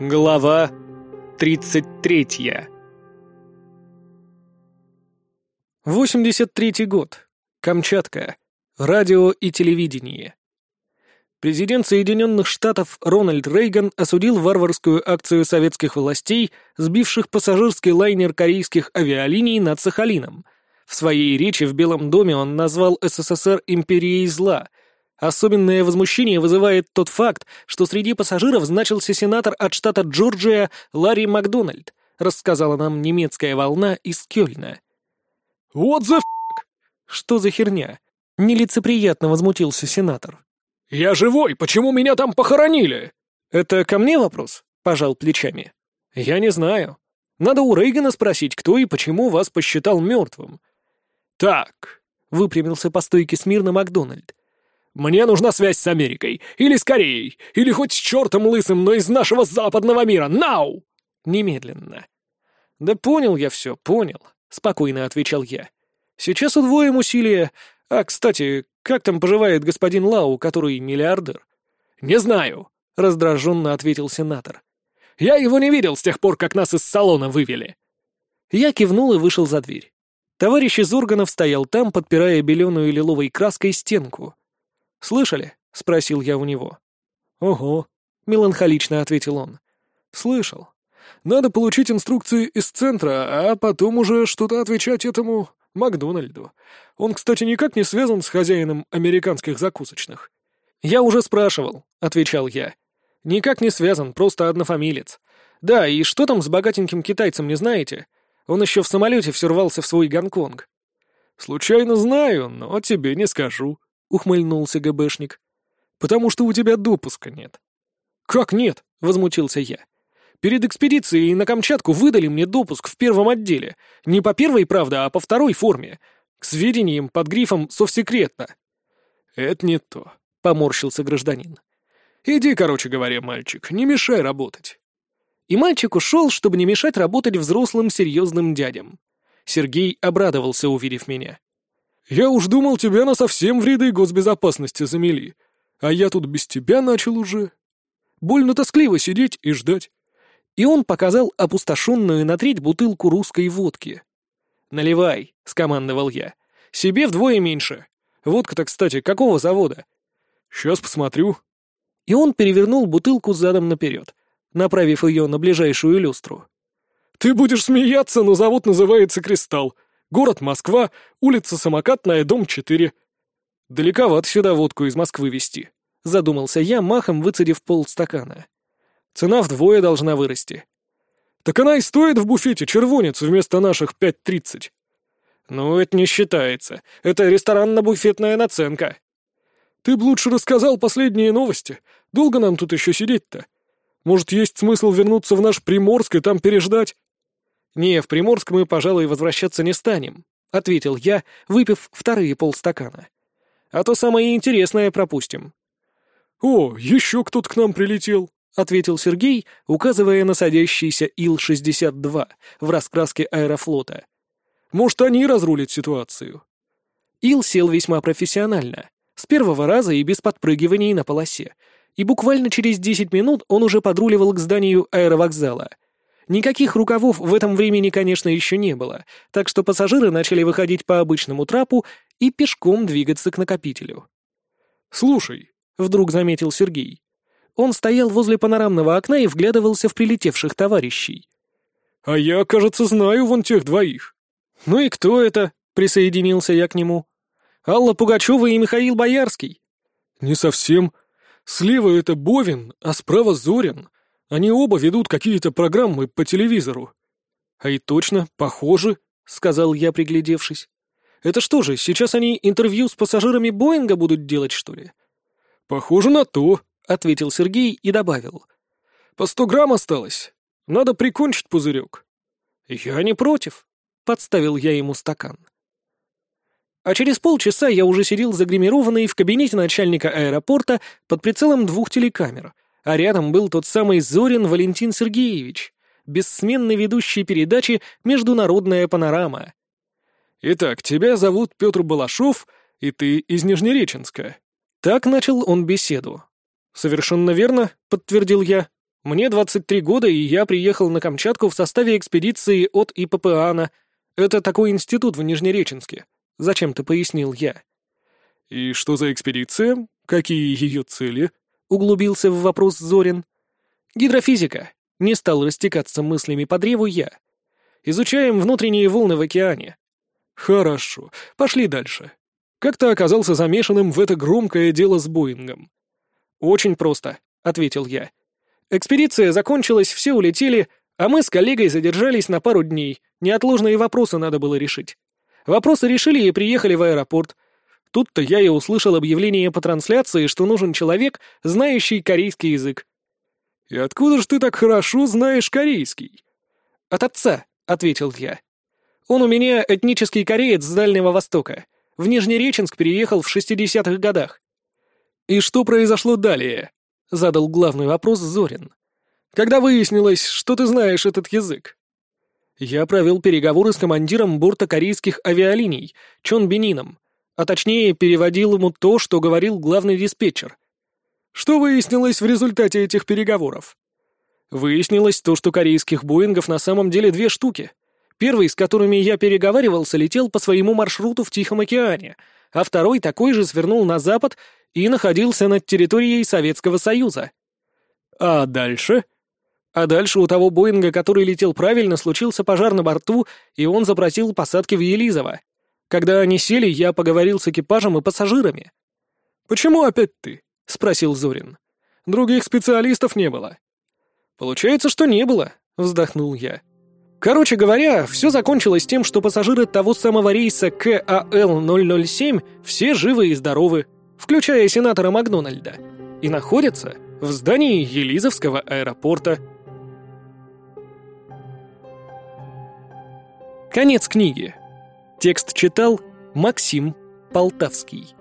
Глава 33 83 год. Камчатка. Радио и телевидение. Президент Соединенных Штатов Рональд Рейган осудил варварскую акцию советских властей, сбивших пассажирский лайнер корейских авиалиний над Сахалином. В своей речи в Белом доме он назвал СССР империей зла — Особенное возмущение вызывает тот факт, что среди пассажиров значился сенатор от штата Джорджия Ларри Макдональд, рассказала нам немецкая волна из Кёльна. «What the f***?» «Что за херня?» — нелицеприятно возмутился сенатор. «Я живой, почему меня там похоронили?» «Это ко мне вопрос?» — пожал плечами. «Я не знаю. Надо у Рейгана спросить, кто и почему вас посчитал мертвым». «Так», — выпрямился по стойке смирно Макдональд. Мне нужна связь с Америкой, или с Кореей, или хоть с чертом лысым, но из нашего западного мира. Нау!» Немедленно. «Да понял я все, понял», — спокойно отвечал я. «Сейчас удвоим усилия. А, кстати, как там поживает господин Лау, который миллиардер?» «Не знаю», — раздраженно ответил сенатор. «Я его не видел с тех пор, как нас из салона вывели». Я кивнул и вышел за дверь. Товарищ из органов стоял там, подпирая беленую лиловой краской стенку. «Слышали?» — спросил я у него. «Ого», — меланхолично ответил он. «Слышал. Надо получить инструкции из центра, а потом уже что-то отвечать этому Макдональду. Он, кстати, никак не связан с хозяином американских закусочных». «Я уже спрашивал», — отвечал я. «Никак не связан, просто однофамилец. Да, и что там с богатеньким китайцем, не знаете? Он еще в самолете все рвался в свой Гонконг». «Случайно знаю, но тебе не скажу», — ухмыльнулся ГБшник. «Потому что у тебя допуска нет». «Как нет?» — возмутился я. «Перед экспедицией на Камчатку выдали мне допуск в первом отделе. Не по первой, правда, а по второй форме. К сведениям под грифом «Совсекретно». «Это не то», — поморщился гражданин. «Иди, короче говоря, мальчик, не мешай работать». И мальчик ушел, чтобы не мешать работать взрослым серьезным дядям. Сергей обрадовался, увидев меня. Я уж думал, тебя на совсем в ряды госбезопасности замели. А я тут без тебя начал уже. Больно тоскливо сидеть и ждать. И он показал опустошенную на треть бутылку русской водки. «Наливай», — скомандовал я. «Себе вдвое меньше. Водка-то, кстати, какого завода?» «Сейчас посмотрю». И он перевернул бутылку задом наперед, направив ее на ближайшую люстру. «Ты будешь смеяться, но завод называется «Кристалл». Город Москва, улица Самокатная, дом 4. Далековато сюда водку из Москвы везти, задумался я, махом выцедив полстакана. Цена вдвое должна вырасти. Так она и стоит в буфете червонец вместо наших 5.30. Ну, это не считается. Это ресторанно-буфетная наценка. Ты б лучше рассказал последние новости. Долго нам тут еще сидеть-то? Может, есть смысл вернуться в наш Приморск и там переждать? «Не, в Приморск мы, пожалуй, возвращаться не станем», — ответил я, выпив вторые полстакана. «А то самое интересное пропустим». «О, еще кто-то к нам прилетел», — ответил Сергей, указывая на садящийся Ил-62 в раскраске аэрофлота. «Может, они разрулят ситуацию?» Ил сел весьма профессионально, с первого раза и без подпрыгиваний на полосе, и буквально через десять минут он уже подруливал к зданию аэровокзала — Никаких рукавов в этом времени, конечно, еще не было, так что пассажиры начали выходить по обычному трапу и пешком двигаться к накопителю. «Слушай», — вдруг заметил Сергей. Он стоял возле панорамного окна и вглядывался в прилетевших товарищей. «А я, кажется, знаю вон тех двоих». «Ну и кто это?» — присоединился я к нему. «Алла Пугачева и Михаил Боярский». «Не совсем. Слева это Бовин, а справа Зорин. Они оба ведут какие-то программы по телевизору». «А и точно, похожи», — сказал я, приглядевшись. «Это что же, сейчас они интервью с пассажирами Боинга будут делать, что ли?» «Похоже на то», — ответил Сергей и добавил. «По сто грамм осталось. Надо прикончить пузырек». «Я не против», — подставил я ему стакан. А через полчаса я уже сидел загримированный в кабинете начальника аэропорта под прицелом двух телекамер — а рядом был тот самый Зорин Валентин Сергеевич, бессменный ведущий передачи «Международная панорама». «Итак, тебя зовут Петр Балашов, и ты из Нижнереченска». Так начал он беседу. «Совершенно верно», — подтвердил я. Мне 23 года, и я приехал на Камчатку в составе экспедиции от ИППАНа. Это такой институт в Нижнереченске. Зачем-то пояснил я. «И что за экспедиция? Какие ее цели?» — углубился в вопрос Зорин. «Гидрофизика». Не стал растекаться мыслями по древу я. «Изучаем внутренние волны в океане». «Хорошо. Пошли дальше. Как ты оказался замешанным в это громкое дело с Боингом?» «Очень просто», — ответил я. «Экспедиция закончилась, все улетели, а мы с коллегой задержались на пару дней. Неотложные вопросы надо было решить. Вопросы решили и приехали в аэропорт. Тут-то я и услышал объявление по трансляции, что нужен человек, знающий корейский язык. «И откуда же ты так хорошо знаешь корейский?» «От отца», — ответил я. «Он у меня этнический кореец с Дальнего Востока. В Нижнереченск переехал в 60-х годах». «И что произошло далее?» — задал главный вопрос Зорин. «Когда выяснилось, что ты знаешь этот язык?» Я провел переговоры с командиром борта корейских авиалиний, Чон Бенином, а точнее переводил ему то, что говорил главный диспетчер. Что выяснилось в результате этих переговоров? Выяснилось то, что корейских Боингов на самом деле две штуки. Первый, с которыми я переговаривался, летел по своему маршруту в Тихом океане, а второй такой же свернул на запад и находился над территорией Советского Союза. А дальше? А дальше у того Боинга, который летел правильно, случился пожар на борту, и он запросил посадки в Елизово. Когда они сели, я поговорил с экипажем и пассажирами. «Почему опять ты?» — спросил Зорин. «Других специалистов не было». «Получается, что не было», — вздохнул я. Короче говоря, все закончилось тем, что пассажиры того самого рейса КАЛ-007 все живы и здоровы, включая сенатора Макдональда, и находятся в здании Елизовского аэропорта. Конец книги. Текст читал Максим Полтавский.